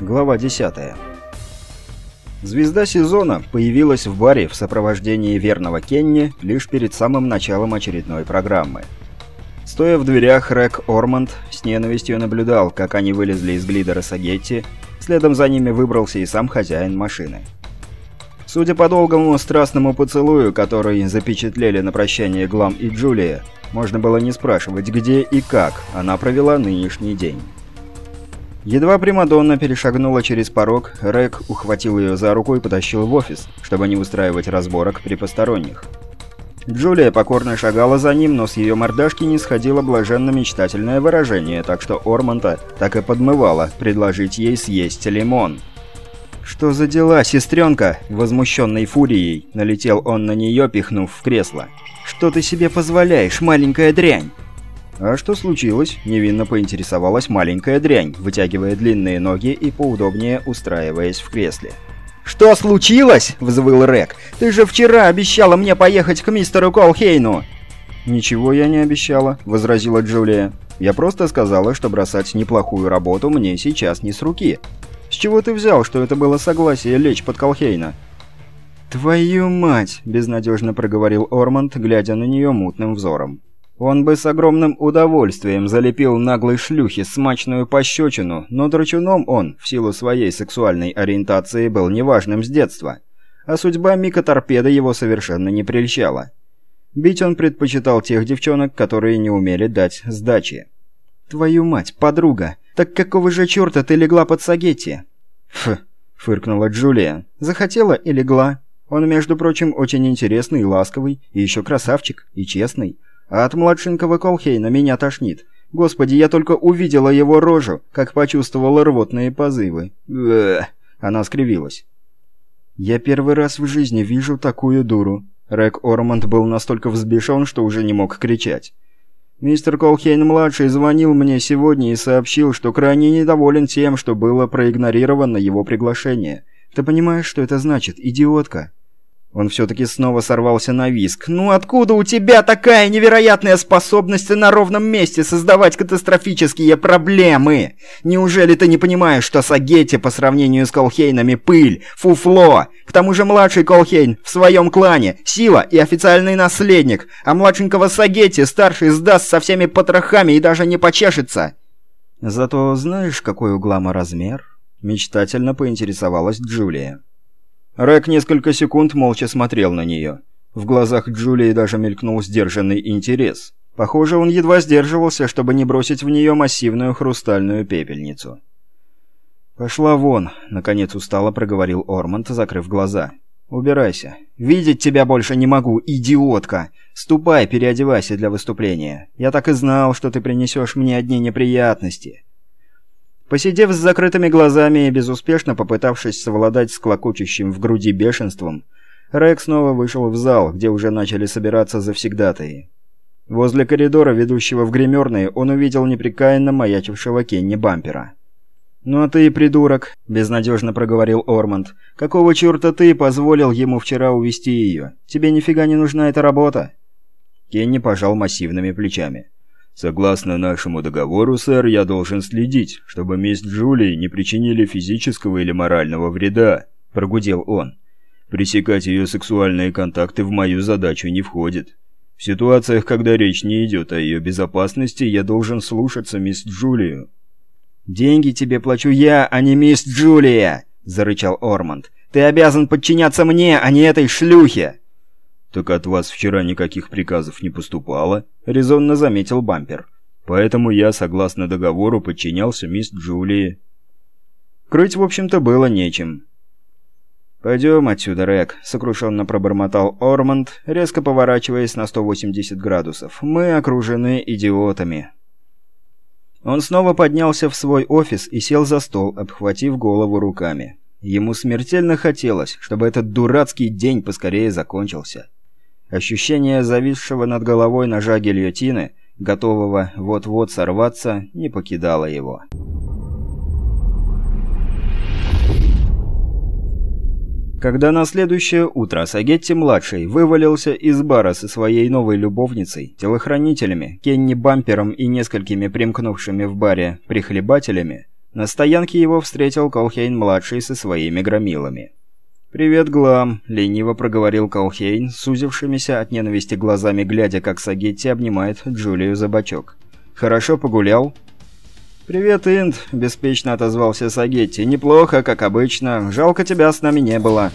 Глава 10. Звезда сезона появилась в баре в сопровождении верного Кенни лишь перед самым началом очередной программы. Стоя в дверях, Рэк Ормонд с ненавистью наблюдал, как они вылезли из глидера Сагетти, следом за ними выбрался и сам хозяин машины. Судя по долгому страстному поцелую, который запечатлели на прощание Глам и Джулия, можно было не спрашивать, где и как она провела нынешний день. Едва Примадонна перешагнула через порог, Рэк ухватил ее за руку и потащил в офис, чтобы не устраивать разборок при посторонних. Джулия покорно шагала за ним, но с ее мордашки не сходило блаженно-мечтательное выражение, так что Ормонта так и подмывала предложить ей съесть лимон. «Что за дела, сестренка?» Возмущенной фурией налетел он на нее, пихнув в кресло. «Что ты себе позволяешь, маленькая дрянь?» «А что случилось?» – невинно поинтересовалась маленькая дрянь, вытягивая длинные ноги и поудобнее устраиваясь в кресле. «Что случилось?» – взвыл Рек. «Ты же вчера обещала мне поехать к мистеру Колхейну!» «Ничего я не обещала», – возразила Джулия. «Я просто сказала, что бросать неплохую работу мне сейчас не с руки. С чего ты взял, что это было согласие лечь под Колхейна?» «Твою мать!» – безнадежно проговорил Орманд, глядя на нее мутным взором. Он бы с огромным удовольствием залепил наглой шлюхе смачную пощечину, но драчуном он, в силу своей сексуальной ориентации, был неважным с детства. А судьба Мика Торпеда его совершенно не прельщала. Бить он предпочитал тех девчонок, которые не умели дать сдачи. «Твою мать, подруга! Так какого же черта ты легла под Сагетти?» «Фу!» — фыркнула Джулия. «Захотела и легла. Он, между прочим, очень интересный и ласковый, и еще красавчик, и честный. А от младшенького Колхейна меня тошнит. Господи, я только увидела его рожу, как почувствовала рвотные позывы. Блэх. Она скривилась. «Я первый раз в жизни вижу такую дуру». Рэг Ормонд был настолько взбешен, что уже не мог кричать. «Мистер Колхейн-младший звонил мне сегодня и сообщил, что крайне недоволен тем, что было проигнорировано его приглашение. Ты понимаешь, что это значит, идиотка?» Он все-таки снова сорвался на виск. «Ну откуда у тебя такая невероятная способность на ровном месте создавать катастрофические проблемы? Неужели ты не понимаешь, что Сагетти по сравнению с Колхейнами пыль, фуфло? К тому же младший Колхейн в своем клане, сила и официальный наследник, а младшенького Сагетти старший сдаст со всеми потрохами и даже не почешется». «Зато знаешь, какой у Глама размер?» Мечтательно поинтересовалась Джулия. Рэк несколько секунд молча смотрел на нее. В глазах Джулии даже мелькнул сдержанный интерес. Похоже, он едва сдерживался, чтобы не бросить в нее массивную хрустальную пепельницу. «Пошла вон», — наконец устало проговорил Ормонд, закрыв глаза. «Убирайся. Видеть тебя больше не могу, идиотка! Ступай, переодевайся для выступления. Я так и знал, что ты принесешь мне одни неприятности». Посидев с закрытыми глазами и безуспешно попытавшись совладать с клокочущим в груди бешенством, Рэг снова вышел в зал, где уже начали собираться завсегдатаи. Возле коридора, ведущего в гримерные, он увидел непрекаянно маячившего Кенни Бампера. «Ну а ты, придурок», — безнадежно проговорил Ормонд, — «какого черта ты позволил ему вчера увести ее? Тебе нифига не нужна эта работа?» Кенни пожал массивными плечами. Согласно нашему договору, сэр, я должен следить, чтобы мисс Джулии не причинили физического или морального вреда, прогудел он. Пресекать ее сексуальные контакты в мою задачу не входит. В ситуациях, когда речь не идет о ее безопасности, я должен слушаться мисс Джулию. «Деньги тебе плачу я, а не мисс Джулия!» – зарычал Ормонд. «Ты обязан подчиняться мне, а не этой шлюхе!» «Так от вас вчера никаких приказов не поступало», — резонно заметил Бампер. «Поэтому я, согласно договору, подчинялся мисс Джулии». Крыть, в общем-то, было нечем. «Пойдем отсюда, Рек», — сокрушенно пробормотал Ормонд, резко поворачиваясь на 180 градусов. «Мы окружены идиотами». Он снова поднялся в свой офис и сел за стол, обхватив голову руками. Ему смертельно хотелось, чтобы этот дурацкий день поскорее закончился. Ощущение зависшего над головой ножа гильотины, готового вот-вот сорваться, не покидало его. Когда на следующее утро Сагетти-младший вывалился из бара со своей новой любовницей, телохранителями, Кенни Бампером и несколькими примкнувшими в баре прихлебателями, На стоянке его встретил Колхейн-младший со своими громилами. «Привет, Глам», — лениво проговорил Колхейн, сузившимися от ненависти глазами, глядя, как Сагетти обнимает Джулию за бочок. «Хорошо погулял?» «Привет, Инд», — беспечно отозвался Сагетти. «Неплохо, как обычно. Жалко тебя с нами не было».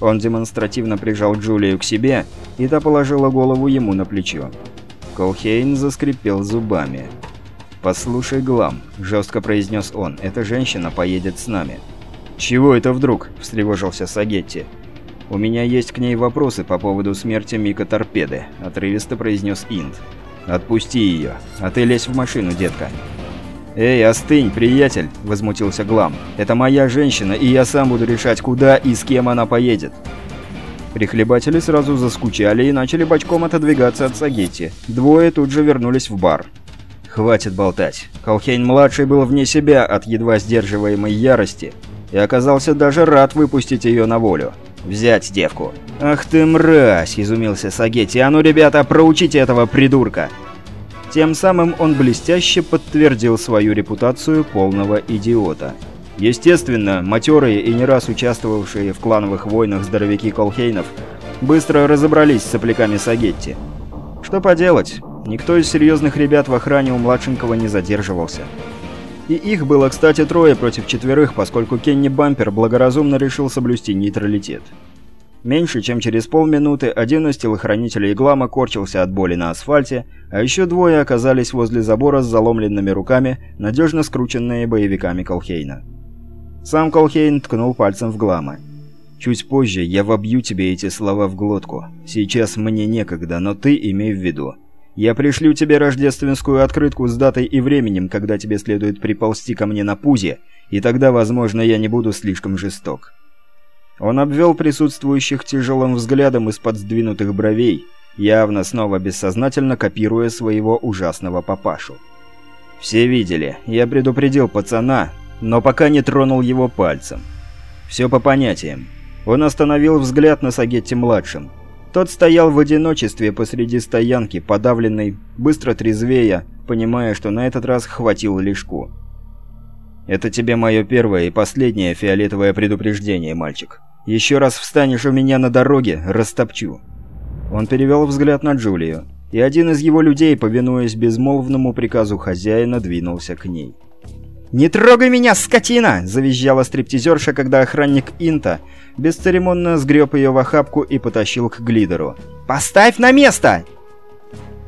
Он демонстративно прижал Джулию к себе, и та положила голову ему на плечо. Колхейн заскрипел зубами. «Послушай, Глам», — жестко произнес он, — «эта женщина поедет с нами». «Чего это вдруг?» – встревожился Сагетти. «У меня есть к ней вопросы по поводу смерти Мика Торпеды», – отрывисто произнес Инд. «Отпусти ее, а ты лезь в машину, детка». «Эй, остынь, приятель!» – возмутился Глам. «Это моя женщина, и я сам буду решать, куда и с кем она поедет». Прихлебатели сразу заскучали и начали бочком отодвигаться от Сагетти. Двое тут же вернулись в бар. «Хватит болтать». Колхейн-младший был вне себя от едва сдерживаемой ярости и оказался даже рад выпустить ее на волю. «Взять девку». «Ах ты мразь!» – изумился Сагетти. «А ну, ребята, проучите этого придурка!» Тем самым он блестяще подтвердил свою репутацию полного идиота. Естественно, матерые и не раз участвовавшие в клановых войнах здоровяки Колхейнов быстро разобрались с сопляками Сагетти. Что поделать, никто из серьезных ребят в охране у младшенького не задерживался. И их было, кстати, трое против четверых, поскольку Кенни Бампер благоразумно решил соблюсти нейтралитет. Меньше чем через полминуты один из телохранителей Глама корчился от боли на асфальте, а еще двое оказались возле забора с заломленными руками, надежно скрученные боевиками Колхейна. Сам Колхейн ткнул пальцем в Глама. «Чуть позже я вобью тебе эти слова в глотку. Сейчас мне некогда, но ты имей в виду. Я пришлю тебе рождественскую открытку с датой и временем, когда тебе следует приползти ко мне на пузе, и тогда, возможно, я не буду слишком жесток». Он обвел присутствующих тяжелым взглядом из-под сдвинутых бровей, явно снова бессознательно копируя своего ужасного папашу. Все видели, я предупредил пацана, но пока не тронул его пальцем. Все по понятиям. Он остановил взгляд на Сагетти-младшем. Тот стоял в одиночестве посреди стоянки, подавленный, быстро трезвея, понимая, что на этот раз хватило лишку. «Это тебе мое первое и последнее фиолетовое предупреждение, мальчик. Еще раз встанешь у меня на дороге, растопчу». Он перевел взгляд на Джулию, и один из его людей, повинуясь безмолвному приказу хозяина, двинулся к ней. «Не трогай меня, скотина!» – завизжала стриптизерша, когда охранник Инта бесцеремонно сгреб ее в охапку и потащил к глидеру. «Поставь на место!»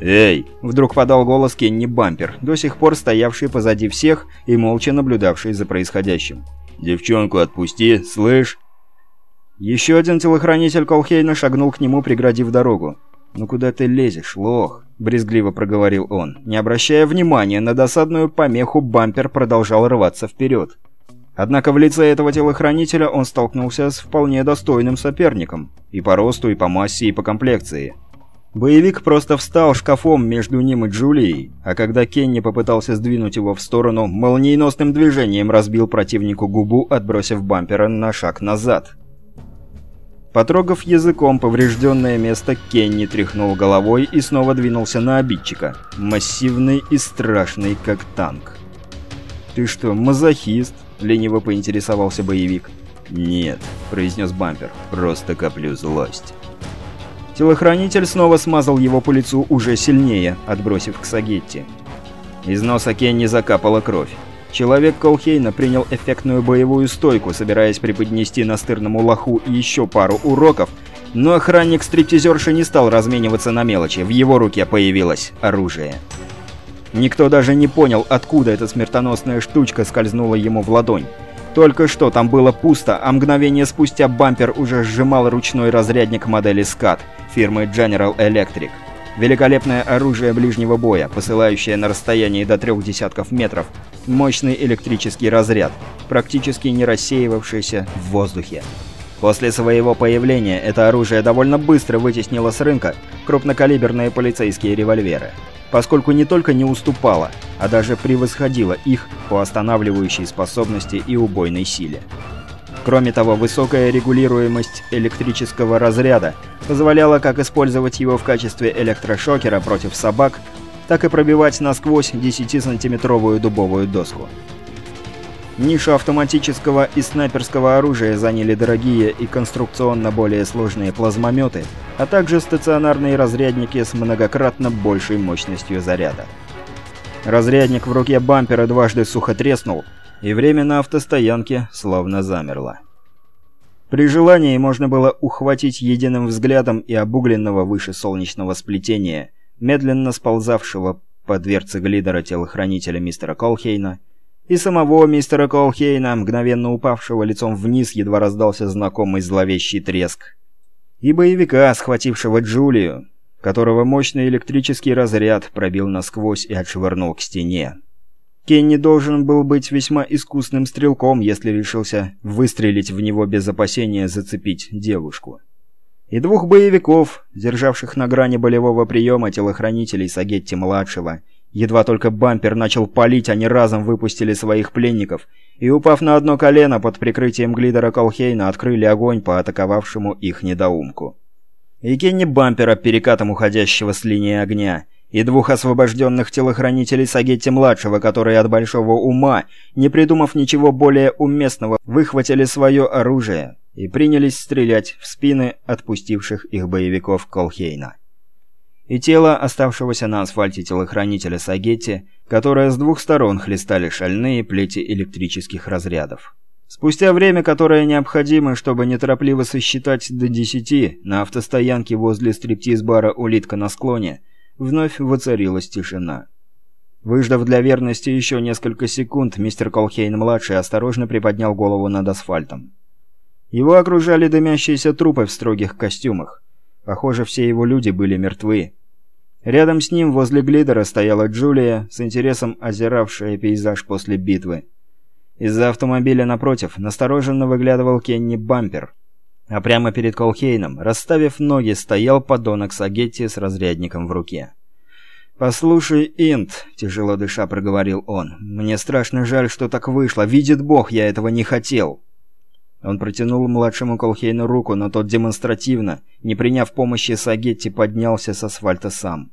«Эй!» — вдруг подал голос Кенни Бампер, до сих пор стоявший позади всех и молча наблюдавший за происходящим. «Девчонку отпусти, слышь?» Еще один телохранитель Колхейна шагнул к нему, преградив дорогу. «Ну куда ты лезешь, лох?» — брезгливо проговорил он. Не обращая внимания на досадную помеху, Бампер продолжал рваться вперед. Однако в лице этого телохранителя он столкнулся с вполне достойным соперником. И по росту, и по массе, и по комплекции. Боевик просто встал шкафом между ним и Джулией, а когда Кенни попытался сдвинуть его в сторону, молниеносным движением разбил противнику губу, отбросив бампера на шаг назад. Потрогав языком поврежденное место, Кенни тряхнул головой и снова двинулся на обидчика. Массивный и страшный, как танк. «Ты что, мазохист?» — лениво поинтересовался боевик. «Нет», — произнес бампер, — «просто коплю злость». Телохранитель снова смазал его по лицу уже сильнее, отбросив к Сагетти. Из носа Кенни закапала кровь. Человек Колхейна принял эффектную боевую стойку, собираясь преподнести настырному лоху еще пару уроков, но охранник стриптизерши не стал размениваться на мелочи, в его руке появилось оружие. Никто даже не понял, откуда эта смертоносная штучка скользнула ему в ладонь. Только что там было пусто, а мгновение спустя бампер уже сжимал ручной разрядник модели SCAT фирмы General Electric. Великолепное оружие ближнего боя, посылающее на расстоянии до трех десятков метров мощный электрический разряд, практически не рассеивавшийся в воздухе. После своего появления это оружие довольно быстро вытеснило с рынка крупнокалиберные полицейские револьверы поскольку не только не уступала, а даже превосходила их по останавливающей способности и убойной силе. Кроме того, высокая регулируемость электрического разряда позволяла как использовать его в качестве электрошокера против собак, так и пробивать насквозь 10-сантиметровую дубовую доску. Нишу автоматического и снайперского оружия заняли дорогие и конструкционно более сложные плазмометы, а также стационарные разрядники с многократно большей мощностью заряда. Разрядник в руке бампера дважды сухо треснул, и время на автостоянке словно замерло. При желании можно было ухватить единым взглядом и обугленного выше солнечного сплетения, медленно сползавшего по дверце глидера телохранителя мистера Колхейна, и самого мистера Колхейна, мгновенно упавшего лицом вниз, едва раздался знакомый зловещий треск. И боевика, схватившего Джулию, которого мощный электрический разряд пробил насквозь и отшвырнул к стене. Кенни должен был быть весьма искусным стрелком, если решился выстрелить в него без опасения зацепить девушку. И двух боевиков, державших на грани болевого приема телохранителей Сагетти-младшего, Едва только бампер начал палить, они разом выпустили своих пленников и, упав на одно колено под прикрытием глидера Колхейна, открыли огонь по атаковавшему их недоумку. И Кенни бампера, перекатом уходящего с линии огня, и двух освобожденных телохранителей Сагетти-младшего, которые от большого ума, не придумав ничего более уместного, выхватили свое оружие и принялись стрелять в спины отпустивших их боевиков Колхейна и тело оставшегося на асфальте телохранителя Сагетти, которое с двух сторон хлестали шальные плети электрических разрядов. Спустя время, которое необходимо, чтобы неторопливо сосчитать до десяти, на автостоянке возле стриптиз-бара «Улитка на склоне» вновь воцарилась тишина. Выждав для верности еще несколько секунд, мистер Колхейн-младший осторожно приподнял голову над асфальтом. Его окружали дымящиеся трупы в строгих костюмах. Похоже, все его люди были мертвы. Рядом с ним, возле глидера, стояла Джулия, с интересом озиравшая пейзаж после битвы. Из-за автомобиля напротив настороженно выглядывал Кенни Бампер. А прямо перед Колхейном, расставив ноги, стоял подонок Сагетти с разрядником в руке. «Послушай, Инт», — тяжело дыша проговорил он, — «мне страшно жаль, что так вышло. Видит Бог, я этого не хотел». Он протянул младшему Колхейну руку, но тот демонстративно, не приняв помощи Сагетти, поднялся с асфальта сам.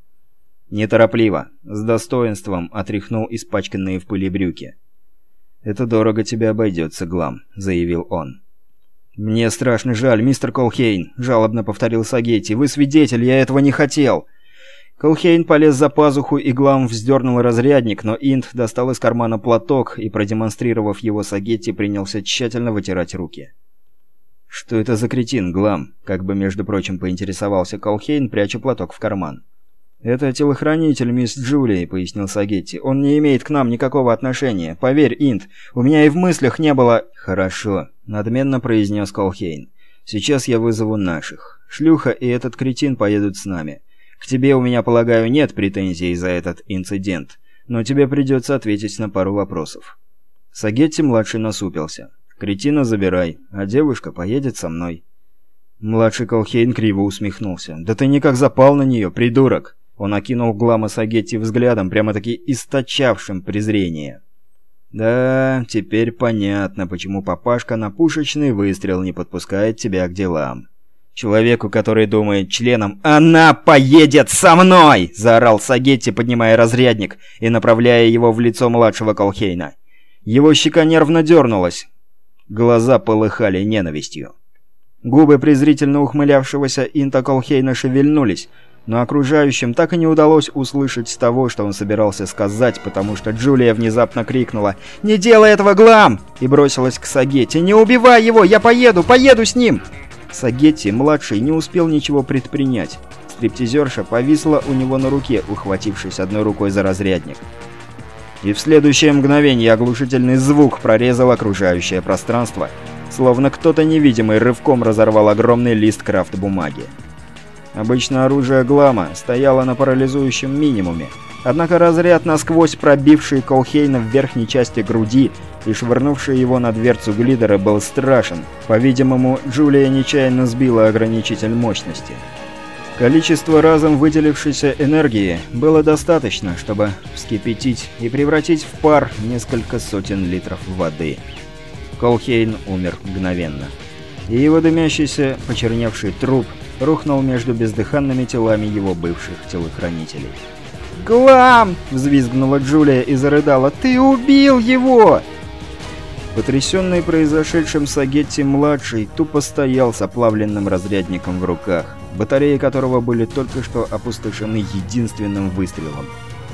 Неторопливо, с достоинством отряхнул испачканные в пыли брюки. «Это дорого тебе обойдется, Глам», — заявил он. «Мне страшно жаль, мистер Колхейн», — жалобно повторил Сагетти. «Вы свидетель, я этого не хотел». Колхейн полез за пазуху, и Глам вздернул разрядник, но Инт достал из кармана платок и, продемонстрировав его Сагетти, принялся тщательно вытирать руки. «Что это за кретин, Глам?» — как бы, между прочим, поинтересовался Колхейн, пряча платок в карман. «Это телохранитель мисс Джулии», — пояснил Сагетти. «Он не имеет к нам никакого отношения. Поверь, Инт, у меня и в мыслях не было...» «Хорошо», — надменно произнес Колхейн. «Сейчас я вызову наших. Шлюха и этот кретин поедут с нами. К тебе у меня, полагаю, нет претензий за этот инцидент, но тебе придется ответить на пару вопросов». Сагетти-младший насупился. «Кретина забирай, а девушка поедет со мной». Младший Колхейн криво усмехнулся. «Да ты никак запал на нее, придурок!» Он окинул Глама Сагетти взглядом, прямо-таки источавшим презрение. «Да, теперь понятно, почему папашка на пушечный выстрел не подпускает тебя к делам. Человеку, который думает членом «Она поедет со мной!» — заорал Сагетти, поднимая разрядник и направляя его в лицо младшего Колхейна. Его щека нервно дернулась. Глаза полыхали ненавистью. Губы презрительно ухмылявшегося Инта Колхейна шевельнулись, но окружающим так и не удалось услышать того, что он собирался сказать, потому что Джулия внезапно крикнула «Не делай этого, Глам!» и бросилась к Сагетти «Не убивай его! Я поеду! Поеду с ним!» Сагетти, младший, не успел ничего предпринять. Стриптизерша повисла у него на руке, ухватившись одной рукой за разрядник. И в следующее мгновение оглушительный звук прорезал окружающее пространство, словно кто-то невидимый рывком разорвал огромный лист крафт-бумаги. Обычно оружие Глама стояло на парализующем минимуме, однако разряд, насквозь пробивший Колхейна в верхней части груди, и швырнувший его на дверцу глидера был страшен. По-видимому, Джулия нечаянно сбила ограничитель мощности. Количество разом выделившейся энергии было достаточно, чтобы вскипятить и превратить в пар несколько сотен литров воды. Колхейн умер мгновенно. И его дымящийся, почерневший труп рухнул между бездыханными телами его бывших телохранителей. «Глам!» — взвизгнула Джулия и зарыдала. «Ты убил его!» Потрясенный произошедшим Сагетти-младший тупо стоял с оплавленным разрядником в руках, батареи которого были только что опустошены единственным выстрелом.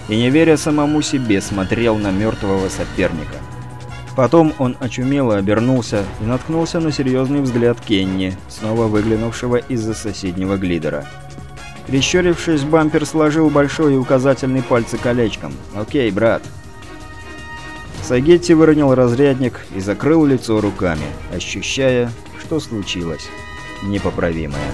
И не веря самому себе, смотрел на мертвого соперника. Потом он очумело обернулся и наткнулся на серьезный взгляд Кенни, снова выглянувшего из-за соседнего глидера. Прищурившись, бампер сложил большой и указательный пальцы колечком. «Окей, брат». Сагетти выронил разрядник и закрыл лицо руками, ощущая, что случилось непоправимое.